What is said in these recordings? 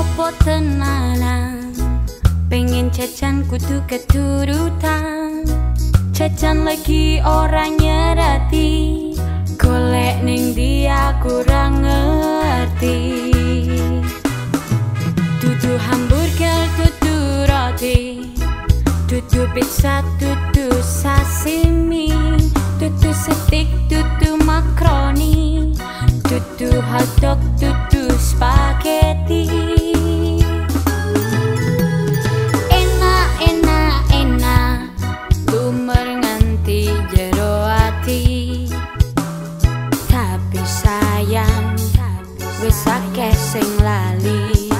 opo tenalan Pengen cecan kutu keturutan. Cecan lagi orang nyerati. Golek ning dia kurang ngerti. Tutu hamburger, tutu roti. Tutu pizza, tutu sashimi. Tutu setik, tutu makroni. Tutu hotdog, sa sing lali.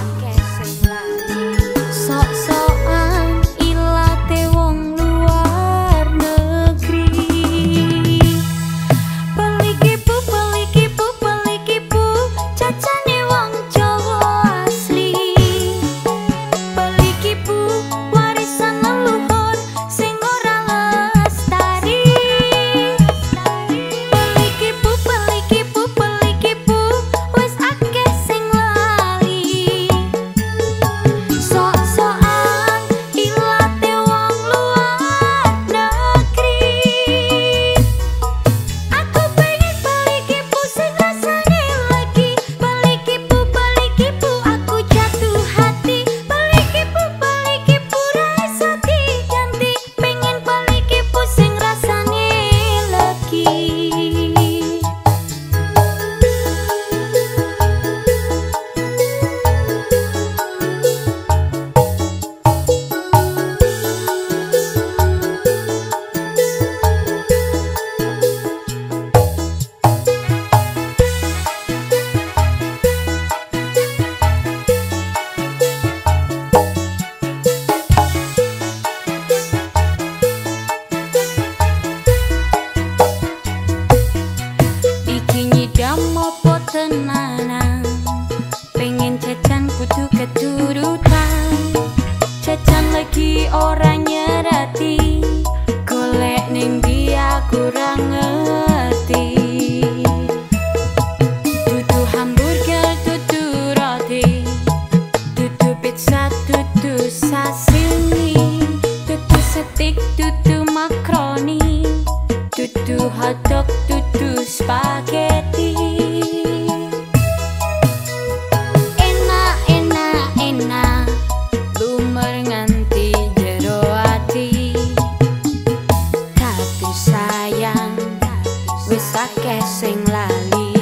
sakeh sing lali.